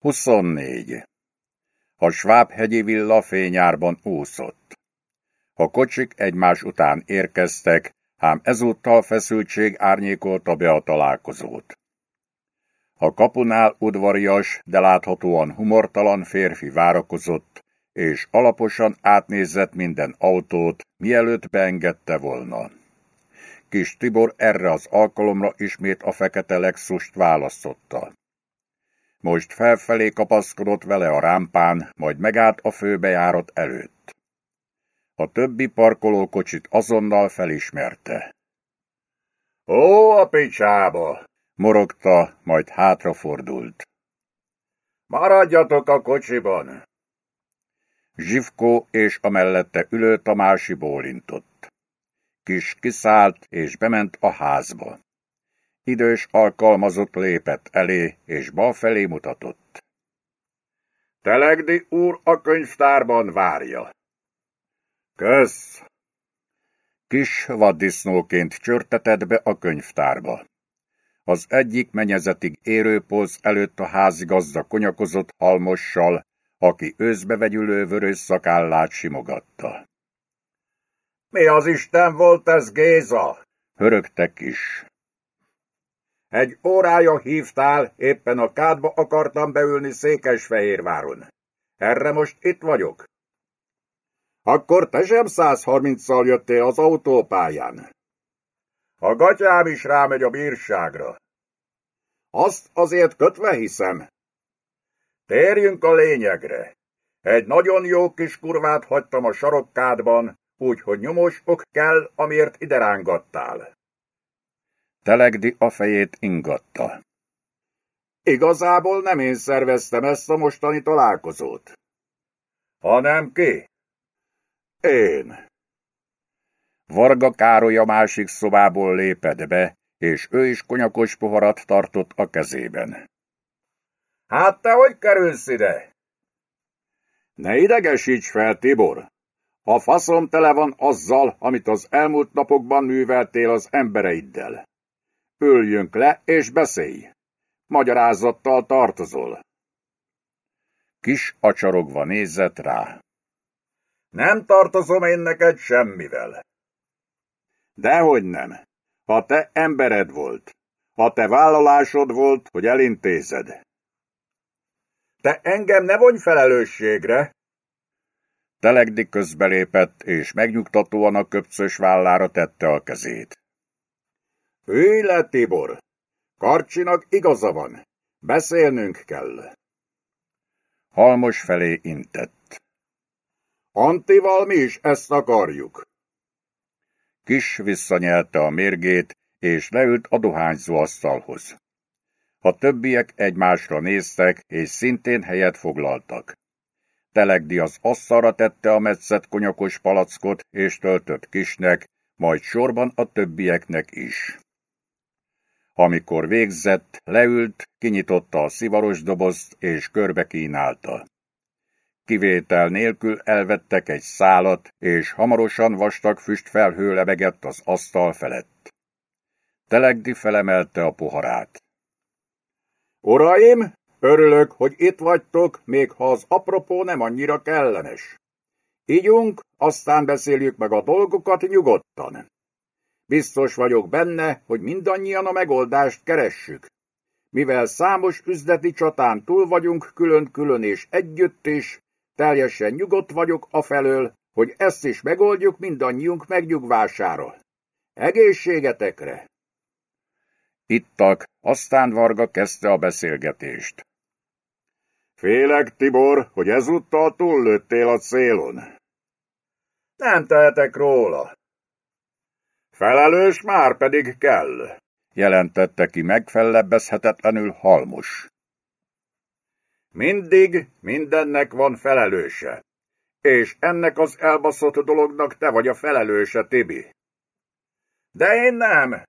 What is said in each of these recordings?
24. A Svábhegyi villa fényárban úszott. A kocsik egymás után érkeztek, ám ezúttal feszültség árnyékolta be a találkozót. A kapunál udvarias, de láthatóan humortalan férfi várakozott, és alaposan átnézett minden autót, mielőtt beengedte volna. Kis Tibor erre az alkalomra ismét a fekete Lexust választotta. Most felfelé kapaszkodott vele a rámpán, majd megállt a főbejárat előtt. A többi parkolókocsit azonnal felismerte. Ó, a picsába! morogta, majd hátrafordult. Maradjatok a kocsiban! Zsivkó és a mellette ülő Tamási bólintott. Kis kiszállt és bement a házba. Idős alkalmazott lépett elé, és bal felé mutatott. Telegdi úr a könyvtárban várja. Kösz! Kis vaddisznóként csörtetett be a könyvtárba. Az egyik menyezetig érő polc előtt a házigazda konyakozott halmossal, aki őszbevegyülő vörös szakállát simogatta. Mi az Isten volt ez, Géza? Hörögte kis. Egy órája hívtál, éppen a kádba akartam beülni Székesfehérváron. Erre most itt vagyok. Akkor te sem 130-szal jöttél az autópályán. A gatyám is rámegy a bírságra. Azt azért kötve hiszem. Térjünk a lényegre. Egy nagyon jó kis kurvát hagytam a sarokkádban, úgyhogy nyomos ok kell, amiért ide rángattál. Telegdi a fejét ingatta. Igazából nem én szerveztem ezt a mostani találkozót. Hanem ki? Én. Varga Károly a másik szobából lépett be, és ő is konyakos poharat tartott a kezében. Hát te hogy kerülsz ide? Ne idegesíts fel, Tibor! A faszom tele van azzal, amit az elmúlt napokban műveltél az embereiddel. Üljünk le és beszélj. Magyarázattal tartozol. Kis acsarogva nézett rá. Nem tartozom én neked semmivel. Dehogy nem. Ha te embered volt, ha te vállalásod volt, hogy elintézed. Te engem ne vonj felelősségre! Telegdi közbelépett, és megnyugtatóan a köpcös vállára tette a kezét. Ülj le, Tibor! Karcsinak igaza van. Beszélnünk kell. Halmos felé intett. Antival mi is ezt akarjuk. Kis visszanyelte a mérgét, és leült a dohányzó asztalhoz. A többiek egymásra néztek, és szintén helyet foglaltak. Telegdi az asztalra tette a metszett konyakos palackot, és töltött kisnek, majd sorban a többieknek is. Amikor végzett, leült, kinyitotta a szivaros dobozt, és körbe kínálta. Kivétel nélkül elvettek egy szálat, és hamarosan vastag füstfelhő lebegett az asztal felett. Telegdi felemelte a poharát. Uraim, örülök, hogy itt vagytok, még ha az apropó nem annyira kellemes. Ígyunk, aztán beszéljük meg a dolgokat nyugodtan. Biztos vagyok benne, hogy mindannyian a megoldást keressük. Mivel számos üzleti csatán túl vagyunk külön-külön és együtt is, teljesen nyugodt vagyok afelől, hogy ezt is megoldjuk mindannyiunk megnyugvására. Egészségetekre! Ittak, aztán Varga kezdte a beszélgetést. Félek, Tibor, hogy ezúttal túllőttél a célon. Nem tehetek róla. Felelős már pedig kell, jelentette ki megfellebbezhetetlenül halmos. Mindig mindennek van felelőse. És ennek az elbaszott dolognak te vagy a felelőse, Tibi. De én nem.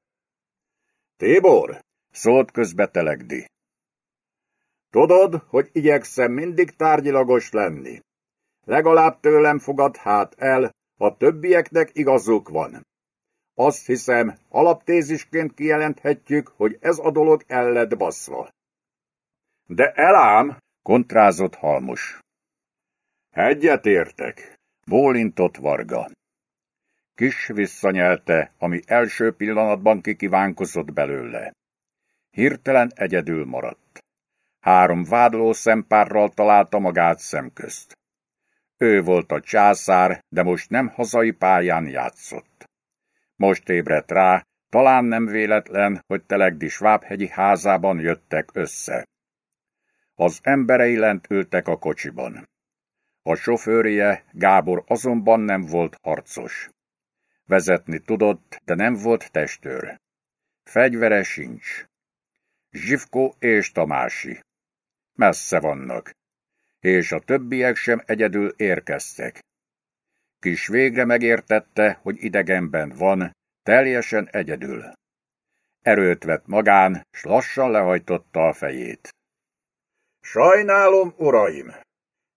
Tibor, szólt közbe Telegdi. Tudod, hogy igyekszem mindig tárgyilagos lenni. Legalább tőlem fogad hát el, a többieknek igazuk van. Azt hiszem, alaptézisként kijelenthetjük, hogy ez a dolog el lett baszva. De elám, Kontrázott Halmos. Egyet értek, bólintott Varga. Kis visszanyelte, ami első pillanatban kikívánkozott belőle. Hirtelen egyedül maradt. Három vádló szempárral találta magát szemközt. Ő volt a császár, de most nem hazai pályán játszott. Most ébredt rá, talán nem véletlen, hogy Telegdi Svábhegyi házában jöttek össze. Az emberei lent ültek a kocsiban. A sofőrje, Gábor azonban nem volt harcos. Vezetni tudott, de nem volt testőr. Fegyvere sincs. Zsivko és Tamási. Messze vannak. És a többiek sem egyedül érkeztek. Kis végre megértette, hogy idegenben van, teljesen egyedül. Erőt vett magán, s lassan lehajtotta a fejét. Sajnálom, uraim!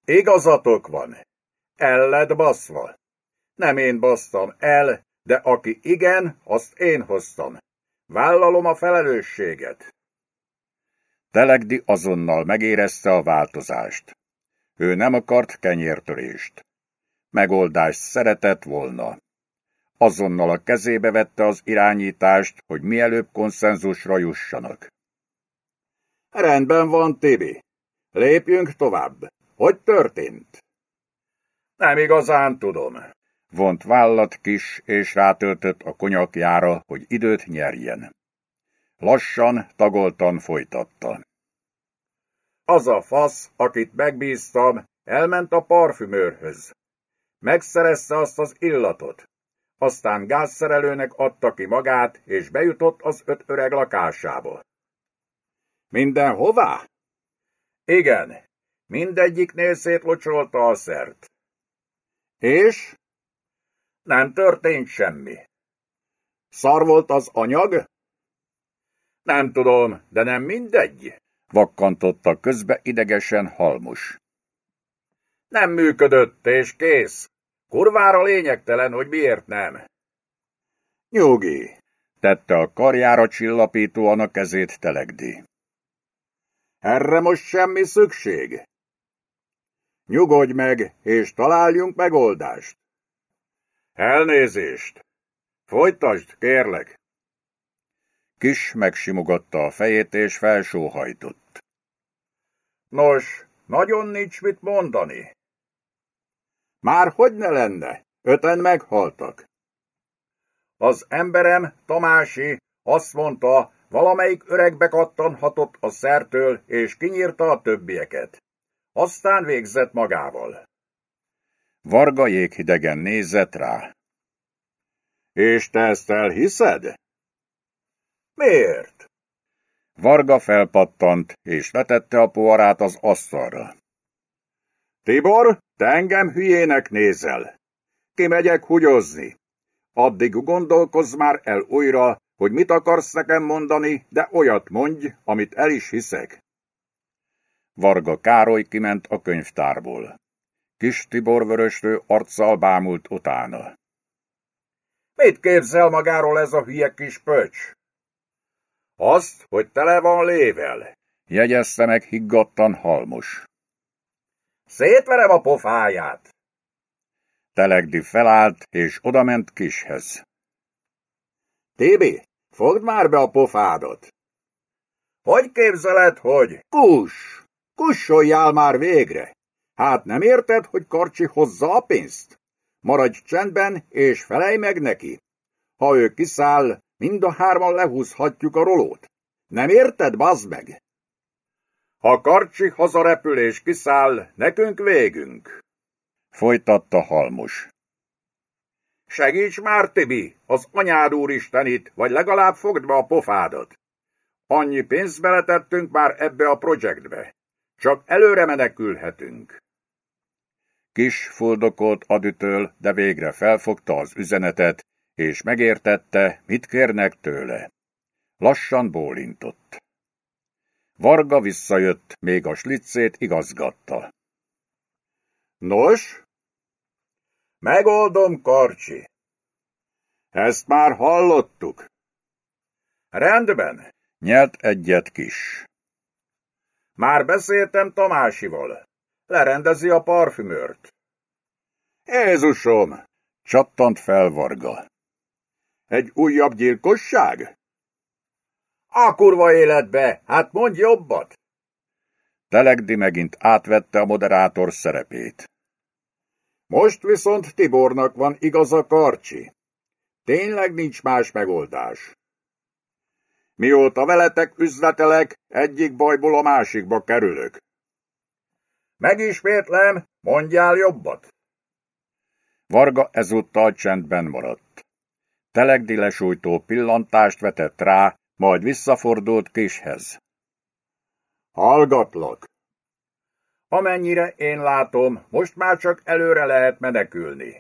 Igazatok van. El lett baszva. Nem én basztam el, de aki igen, azt én hoztam. Vállalom a felelősséget. Telegdi azonnal megérezte a változást. Ő nem akart kenyértörést. Megoldást szeretett volna. Azonnal a kezébe vette az irányítást, hogy mielőbb konszenzusra jussanak. Rendben van, Tibi. Lépjünk tovább. Hogy történt? Nem igazán tudom. Vont vállat kis, és rátöltött a konyakjára, hogy időt nyerjen. Lassan, tagoltan folytatta. Az a fasz, akit megbíztam, elment a parfümőrhöz. Megszerezte azt az illatot. Aztán gázszerelőnek adta ki magát, és bejutott az öt öreg lakásába. Minden hová? Igen, mindegyiknél szétlocsolta a szert. És? Nem történt semmi. Szar volt az anyag? Nem tudom, de nem mindegy. Vakkantotta közbe idegesen halmos. Nem működött, és kész. Kurvára lényegtelen, hogy miért nem. Nyugi, tette a karjára csillapítóan a kezét Telegdi. Erre most semmi szükség. Nyugodj meg, és találjunk megoldást. Elnézést! Folytasd, kérlek! Kis megsimogatta a fejét, és felsóhajtott. Nos, nagyon nincs mit mondani. Már hogy ne lenne? Öten meghaltak. Az emberem, Tamási, azt mondta, valamelyik öreg bekattanhatott a szertől, és kinyírta a többieket. Aztán végzett magával. Varga jéghidegen nézett rá. És te ezt elhiszed? Miért? Varga felpattant, és letette a poharát az asztalra. Tibor, te engem hülyének nézel. Kimegyek hugyozni. Addig gondolkozz már el újra, hogy mit akarsz nekem mondani, de olyat mondj, amit el is hiszek. Varga Károly kiment a könyvtárból. Kis Tibor vörösrő arccal bámult utána. Mit képzel magáról ez a hülye kis pöcs? Azt, hogy tele van lével. Jegyezte meg higgadtan halmos. Szétverem a pofáját. Telegdi felállt, és odament kishez. Tibi, fogd már be a pofádat. Hogy képzeled, hogy? Kus! Kussoljál már végre! Hát nem érted, hogy Karcsi hozza a pénzt? Maradj csendben, és felej meg neki. Ha ő kiszáll, mind a hárman lehúzhatjuk a rolót. Nem érted, bazd meg? Ha Karcsi hazarepül és kiszáll, nekünk végünk. Folytatta Halmos. Segíts már, Tibi, az anyád úristenit, vagy legalább fogd be a pofádat. Annyi pénzt beletettünk már ebbe a projektbe. Csak előre menekülhetünk. Kis fuldokolt adütől, de végre felfogta az üzenetet, és megértette, mit kérnek tőle. Lassan bólintott. Varga visszajött, még a slicét igazgatta. Nos? Megoldom, Karcsi. Ezt már hallottuk. Rendben. Nyelt egyet kis. Már beszéltem Tamásival. Lerendezi a parfümört. Jézusom! Csattant fel Varga. Egy újabb gyilkosság? A kurva életbe, hát mondj jobbat! Telegdi megint átvette a moderátor szerepét. Most viszont Tibornak van igaza Karcsi. Tényleg nincs más megoldás. Mióta veletek üzletelek, egyik bajból a másikba kerülök. Megismétlem, mondjál jobbat. Varga ezúttal csendben maradt. Telegdi lesújtó pillantást vetett rá, majd visszafordult Kishez. Hallgatlak. Amennyire én látom, most már csak előre lehet menekülni.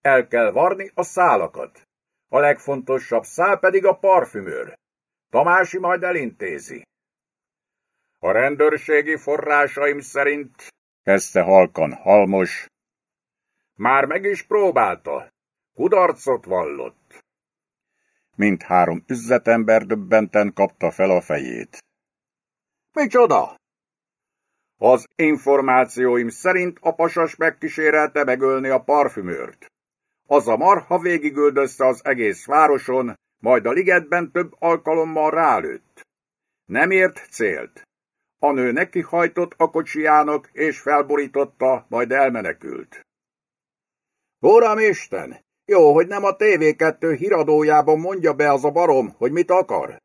El kell varni a szálakat. A legfontosabb szál pedig a parfümőr. Tamási majd elintézi. A rendőrségi forrásaim szerint, kezdte halkan Halmos, már meg is próbálta. Kudarcot vallott. Mint három üzletember döbbenten kapta fel a fejét. Micsoda? Az információim szerint a pasas megkísérelte megölni a parfümőrt. Az a marha végigüldözte az egész városon, majd a ligetben több alkalommal rálőtt. Nem ért célt. A nő nekihajtott a kocsijának, és felborította, majd elmenekült. Uram Isten! Jó, hogy nem a TV2 híradójában mondja be az a barom, hogy mit akar.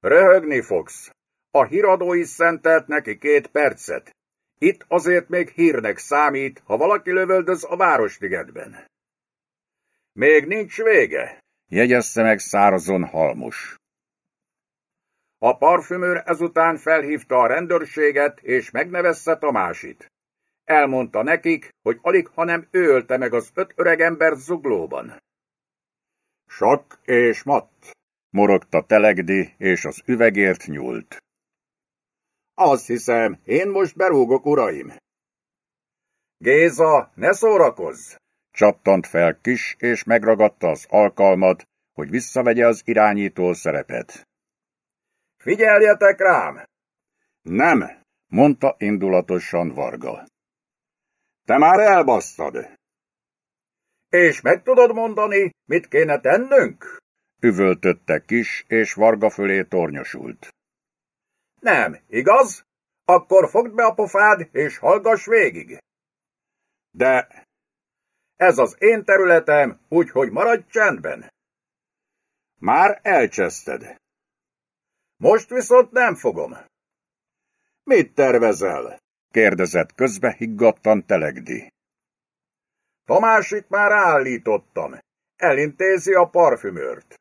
Röhögni fogsz. A híradó is szentelt neki két percet. Itt azért még hírnek számít, ha valaki lövöldöz a Városligetben. Még nincs vége, jegyezte meg szárazon halmos. A parfümőr ezután felhívta a rendőrséget, és megnevezte Tamásit. Elmondta nekik, hogy alig, hanem ő ölte meg az öt öregember zuglóban. Sok és matt, morogta Telegdi, és az üvegért nyúlt. Azt hiszem, én most berúgok, uraim. Géza, ne szórakozz! Csattant fel kis, és megragadta az alkalmat, hogy visszavegye az irányító szerepet. Figyeljetek rám! Nem, mondta indulatosan Varga. Te már elbasztad. És meg tudod mondani, mit kéne tennünk? Üvöltötte kis, és Varga fölé tornyosult. Nem, igaz? Akkor fogd be a pofád, és hallgass végig. De... Ez az én területem, úgyhogy maradj csendben. Már elcseszted. Most viszont nem fogom. Mit tervezel? Kérdezett közbe higgadtan Telegdi. Tamásit már állítottam. Elintézi a parfümőrt.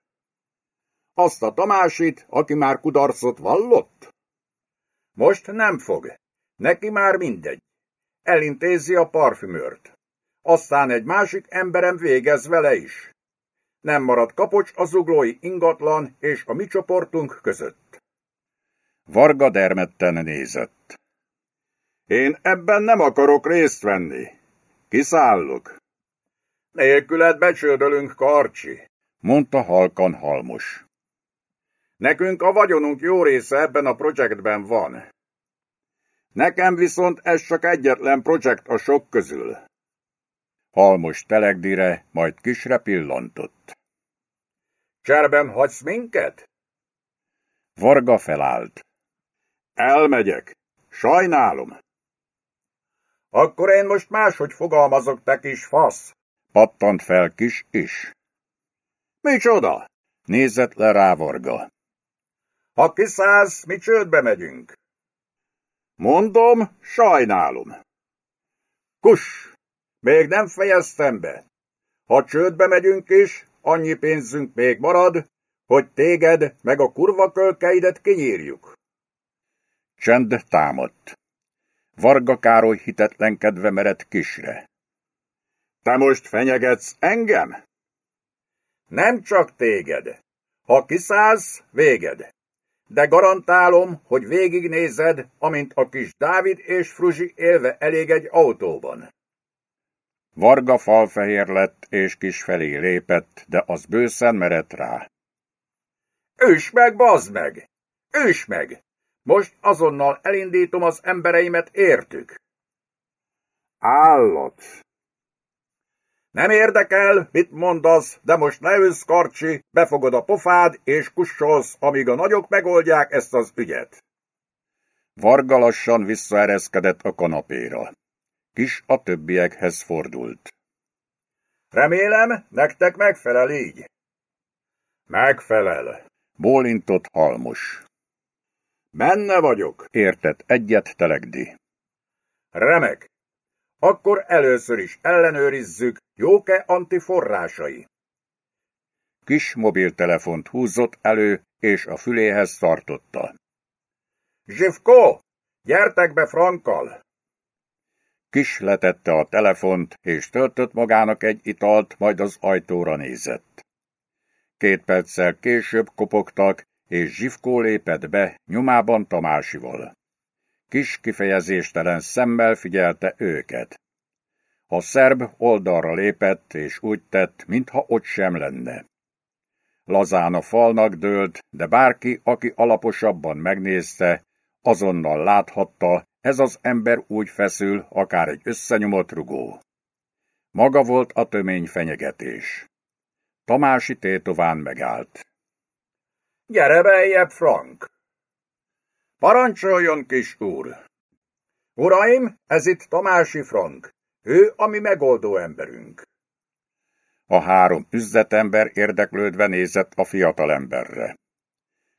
Azt a Tamásit, aki már kudarcot vallott? Most nem fog. Neki már mindegy. Elintézi a parfümőrt. Aztán egy másik emberem végez vele is. Nem marad kapocs a zuglói ingatlan és a mi csoportunk között. Varga dermedten nézett. Én ebben nem akarok részt venni. Kiszállok. Nélküled becsődölünk, Karcsi, mondta halkan halmos. Nekünk a vagyonunk jó része ebben a projektben van. Nekem viszont ez csak egyetlen projekt a sok közül. Halmos telegdire, majd kisre pillantott. Cserben hagysz minket? Varga felállt. Elmegyek. Sajnálom. Akkor én most máshogy fogalmazok, te kis fasz. Pattant fel kis is. Micsoda? Nézett le rá Varga. Ha kiszállsz, mi csődbe megyünk. Mondom, sajnálom. Kus, még nem fejeztem be. Ha csődbe megyünk is, annyi pénzünk még marad, hogy téged meg a kurva kölkeidet kinyírjuk. Csend támadt. Varga Károly hitetlenkedve mered kisre. Te most fenyegetsz engem? Nem csak téged. Ha kiszállsz, véged. De garantálom, hogy végignézed, amint a kis Dávid és Fruzsi élve elég egy autóban. Varga falfehér lett, és kis felé lépett, de az bőszen merett rá. Ős meg, bazd meg! Ős meg! Most azonnal elindítom az embereimet értük. Állat! Nem érdekel, mit mondasz, de most leülsz, Karcsi, befogod a pofád, és kussolsz, amíg a nagyok megoldják ezt az ügyet. Varga lassan visszaereszkedett a kanapéra. Kis a többiekhez fordult. Remélem, nektek megfelel így. Megfelel. Bólintott halmos. Benne vagyok. Értett egyet Telegdi. Remek. Akkor először is ellenőrizzük, jók-e antiforrásai. Kis mobiltelefont húzott elő, és a füléhez tartotta. Zsivko, gyertek be Frankkal! Kis letette a telefont, és töltött magának egy italt, majd az ajtóra nézett. Két perccel később kopogtak, és Zsivkó lépett be, nyomában Tamásival. Kis kifejezéstelen szemmel figyelte őket. A szerb oldalra lépett, és úgy tett, mintha ott sem lenne. Lazán a falnak dőlt, de bárki, aki alaposabban megnézte, azonnal láthatta, ez az ember úgy feszül, akár egy összenyomott rugó. Maga volt a tömény fenyegetés. Tamási tétován megállt. Gyere beljebb, Frank! Parancsoljon, kis úr! Uraim, ez itt Tamási Frank. Ő a mi megoldó emberünk. A három üzletember érdeklődve nézett a fiatalemberre.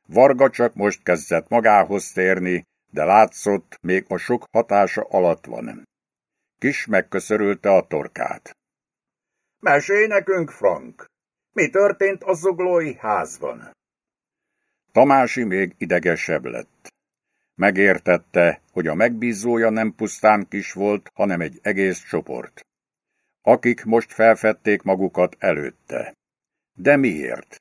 Varga csak most kezdett magához térni, de látszott, még a sok hatása alatt van. Kis megköszörülte a torkát. Mesélj nekünk, Frank! Mi történt a zuglói házban? Tamási még idegesebb lett. Megértette, hogy a megbízója nem pusztán kis volt, hanem egy egész csoport. Akik most felfedték magukat előtte. De miért?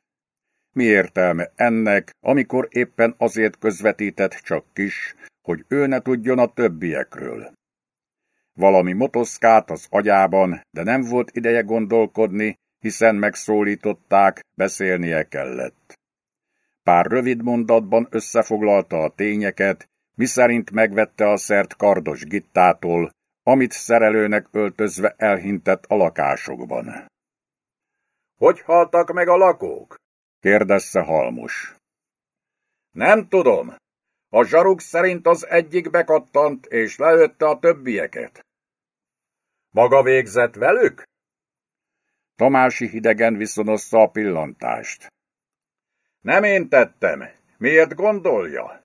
Mi értelme ennek, amikor éppen azért közvetített csak kis, hogy ő ne tudjon a többiekről? Valami motoszkált az agyában, de nem volt ideje gondolkodni, hiszen megszólították, beszélnie kellett. Pár rövid mondatban összefoglalta a tényeket, miszerint megvette a szert kardos gittától, amit szerelőnek öltözve elhintett a lakásokban. Hogy haltak meg a lakók? kérdezte Halmos. Nem tudom. A zsaruk szerint az egyik bekattant, és leötte a többieket. Maga végzett velük? Tamási hidegen viszonozta a pillantást. Nem én tettem. Miért gondolja?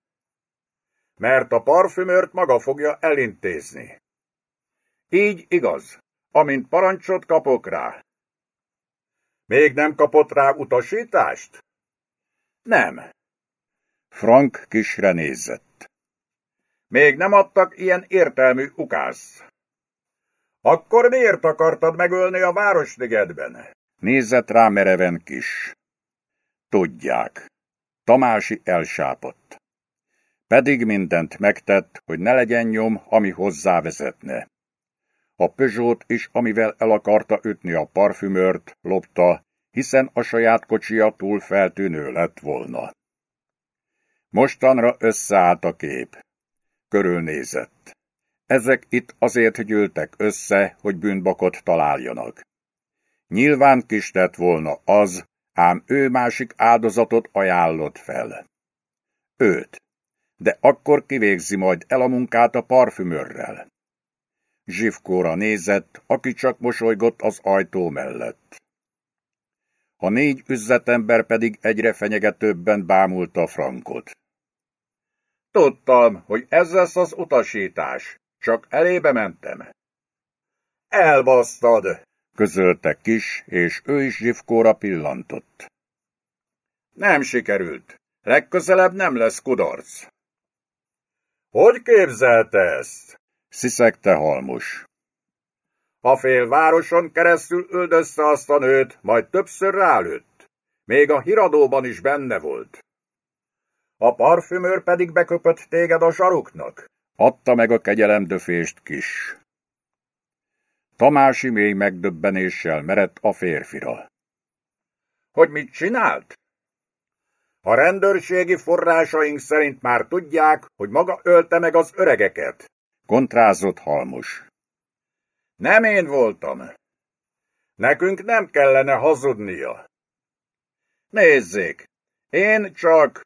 Mert a parfümört maga fogja elintézni. Így igaz, amint parancsot kapok rá. Még nem kapott rá utasítást? Nem. Frank kisre nézett. Még nem adtak ilyen értelmű ukász. Akkor miért akartad megölni a Városligedben? Nézett rá mereven kis. Tudják. Tamási elsápott. Pedig mindent megtett, hogy ne legyen nyom, ami hozzávezetne. A Peugeot is, amivel el akarta ütni a parfümört, lopta, hiszen a saját kocsia túl feltűnő lett volna. Mostanra összeállt a kép. Körülnézett. Ezek itt azért gyűltek össze, hogy bűnbakot találjanak. Nyilván kis lett volna az, ám ő másik áldozatot ajánlott fel. Őt. De akkor kivégzi majd el a munkát a parfümörrel. Zsivkóra nézett, aki csak mosolygott az ajtó mellett. A négy üzletember pedig egyre fenyegetőbben bámulta Frankot. Tudtam, hogy ez lesz az utasítás, csak elébe mentem. Elbasztad, közölte kis, és ő is Zsivkóra pillantott. Nem sikerült. Legközelebb nem lesz kudarc. Hogy képzelte ezt? sziszegte Halmos. A fél városon keresztül üldözte azt a nőt, majd többször rálőtt. Még a híradóban is benne volt. A parfümőr pedig beköpött téged a zsaruknak. Adta meg a kegyelemdöfést kis. Tamási mély megdöbbenéssel merett a férfira. Hogy mit csinált? A rendőrségi forrásaink szerint már tudják, hogy maga ölte meg az öregeket. Kontrázott Halmos. Nem én voltam. Nekünk nem kellene hazudnia. Nézzék, én csak...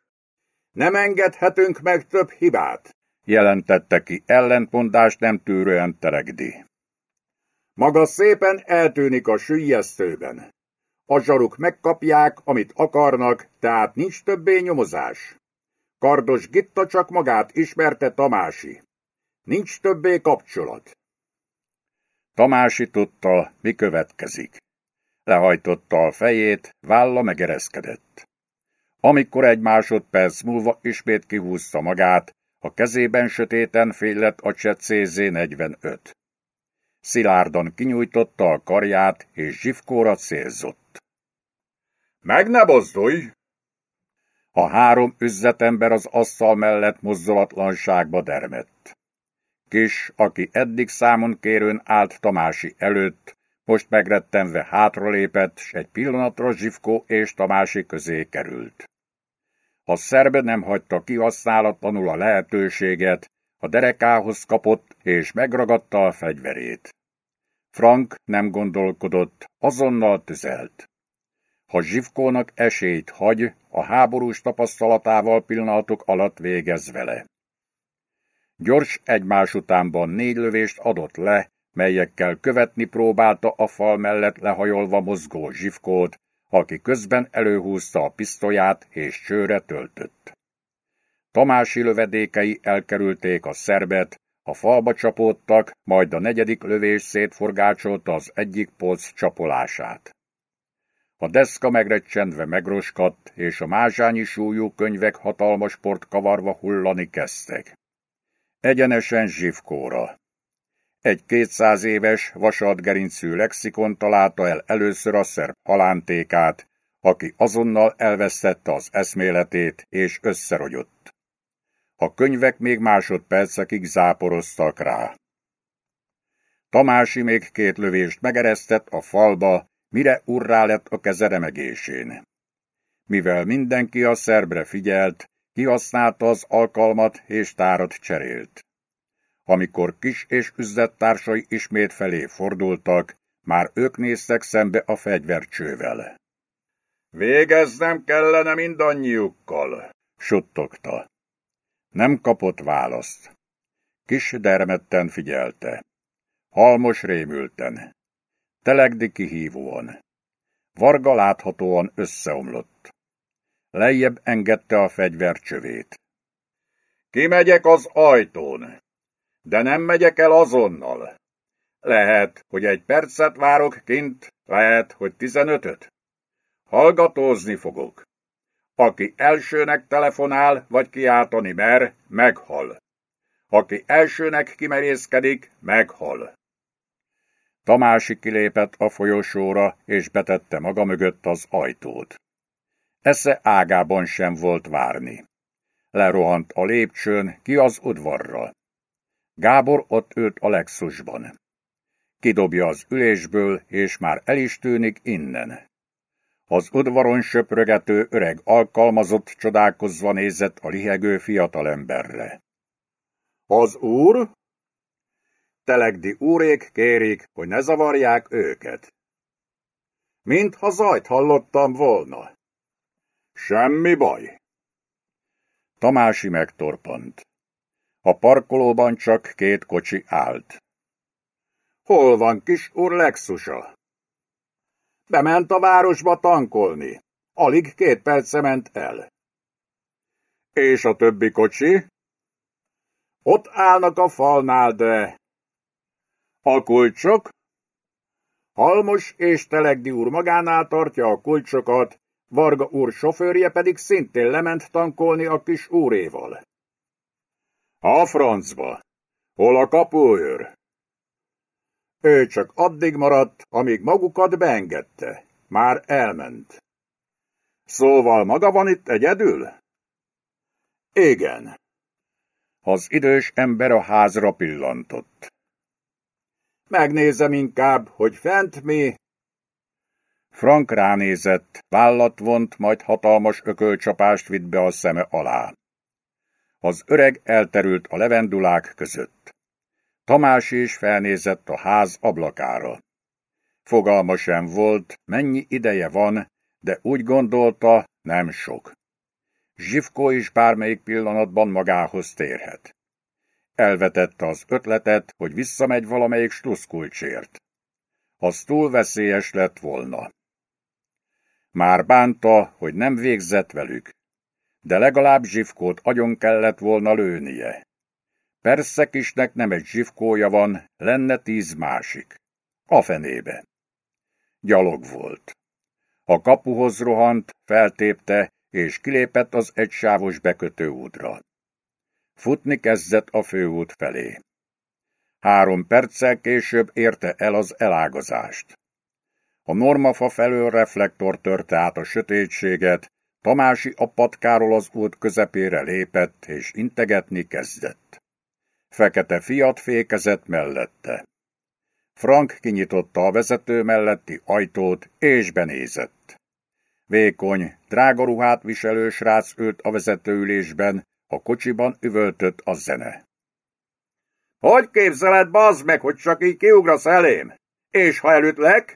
Nem engedhetünk meg több hibát, jelentette ki ellentmondást nem tűrően Teregdi. Maga szépen eltűnik a sülyeztőben. A zsaruk megkapják, amit akarnak, tehát nincs többé nyomozás. Kardos Gitta csak magát ismerte Tamási. Nincs többé kapcsolat. Tamási tudta, mi következik. Lehajtotta a fejét, válla megereszkedett. Amikor egy másodperc múlva ismét kihúzta magát, a kezében sötéten félett a CZ-45. Szilárdan kinyújtotta a karját, és zsivkóra célzott. Meg ne bozdulj! A három üzletember az asztal mellett mozdulatlanságba dermett. Kis, aki eddig számon kérőn állt Tamási előtt, most megrettenve hátralépett, s egy pillanatra Zsivkó és Tamási közé került. A szerbe nem hagyta kihasználatlanul a lehetőséget, a derekához kapott és megragadta a fegyverét. Frank nem gondolkodott, azonnal tüzelt. Ha Zsivkónak esélyt hagy, a háborús tapasztalatával pillanatok alatt végez vele. Gyors egymás utánban négy lövést adott le, melyekkel követni próbálta a fal mellett lehajolva mozgó Zsivkót, aki közben előhúzta a pisztolyát és csőre töltött. Tamási lövedékei elkerülték a szerbet, a falba csapódtak, majd a negyedik lövés szétforgácsolta az egyik polc csapolását. A deszka megrecsendve megroskadt, és a mázsányi súlyú könyvek hatalmas port kavarva hullani kezdtek. Egyenesen zsivkóra. Egy kétszáz éves, vasadgerincű lexikon találta el először a szerb halántékát, aki azonnal elvesztette az eszméletét és összerogyott. A könyvek még másodpercekig záporoztak rá. Tamási még két lövést megeresztett a falba, mire urrá lett a keze remegésén. Mivel mindenki a szerbre figyelt, kihasználta az alkalmat és tárat cserélt. Amikor kis és üzlettársai ismét felé fordultak, már ők néztek szembe a fegyvercsővel. Végeznem kellene mindannyiukkal, suttogta. Nem kapott választ. Kis dermedten figyelte. Halmos rémülten. Telegdi kihívóan. Varga láthatóan összeomlott. Lejjebb engedte a fegyvercsövét. Kimegyek az ajtón, de nem megyek el azonnal. Lehet, hogy egy percet várok kint, lehet, hogy tizenötöt. Hallgatózni fogok. Aki elsőnek telefonál, vagy kiáltani mer, meghal. Aki elsőnek kimerészkedik, meghal. Tamási kilépett a folyosóra, és betette maga mögött az ajtót. Esze ágában sem volt várni. Lerohant a lépcsőn, ki az udvarra. Gábor ott ült a Lexusban. Kidobja az ülésből, és már el is tűnik innen. Az udvaron söprögető öreg alkalmazott csodálkozva nézett a lihegő fiatalemberre. Az úr? Telegdi úrék kérik, hogy ne zavarják őket. Mintha zajt hallottam volna. Semmi baj. Tamási megtorpant. A parkolóban csak két kocsi állt. Hol van kis úr Lexusa? Bement a városba tankolni. Alig két perce ment el. És a többi kocsi? Ott állnak a falnál, de... A kulcsok? Halmos és Telegdi úr magánál tartja a kulcsokat, Varga úr sofőrje pedig szintén lement tankolni a kis úréval. A francba! Hol a kapuőr? Ő csak addig maradt, amíg magukat beengedte. Már elment. Szóval maga van itt egyedül? Igen. Az idős ember a házra pillantott. Megnézem inkább, hogy fent mi. Frank ránézett, vállat vont, majd hatalmas ökölcsapást vitt be a szeme alá. Az öreg elterült a levendulák között. Tamás is felnézett a ház ablakára. Fogalma sem volt, mennyi ideje van, de úgy gondolta, nem sok. Zsivko is bármelyik pillanatban magához térhet. Elvetette az ötletet, hogy visszamegy valamelyik sluszkulcsért. Az túl veszélyes lett volna. Már bánta, hogy nem végzett velük, de legalább zsivkót agyon kellett volna lőnie. Persze kisnek nem egy zsivkója van, lenne tíz másik. A fenébe. Gyalog volt. A kapuhoz rohant, feltépte, és kilépett az egysávos bekötő útra. Futni kezdett a főút felé. Három perccel később érte el az elágazást. A normafa felől reflektor törte át a sötétséget, Tamási a patkáról az út közepére lépett, és integetni kezdett. Fekete fiat fékezett mellette. Frank kinyitotta a vezető melletti ajtót, és benézett. Vékony, drága ruhát viselő srác ült a vezetőülésben, a kocsiban üvöltött a zene. Hogy képzeled, bazd meg, hogy csak így kiugrasz elém? És ha elütlek?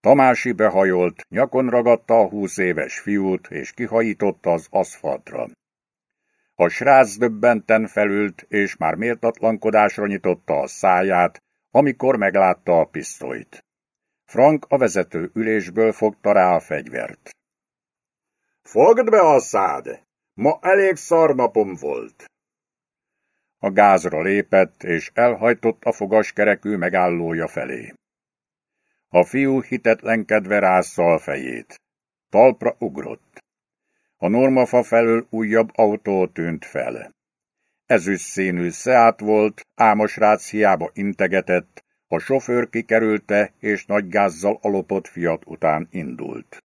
Tamási behajolt, nyakon ragadta a húsz éves fiút, és kihajította az aszfaltra. A srác döbbenten felült, és már méltatlankodásra nyitotta a száját, amikor meglátta a pisztolyt. Frank a vezető ülésből fogta rá a fegyvert. Fogd be a szád! Ma elég szarnapom volt. A gázra lépett, és elhajtott a fogaskerekű megállója felé. A fiú hitetlenkedve rázza a fejét. Talpra ugrott. A normafa felől újabb autó tűnt fel. Ezüst színű szeát volt, ámos rác hiába integetett, a sofőr kikerülte, és nagy gázzal a lopott fiat után indult.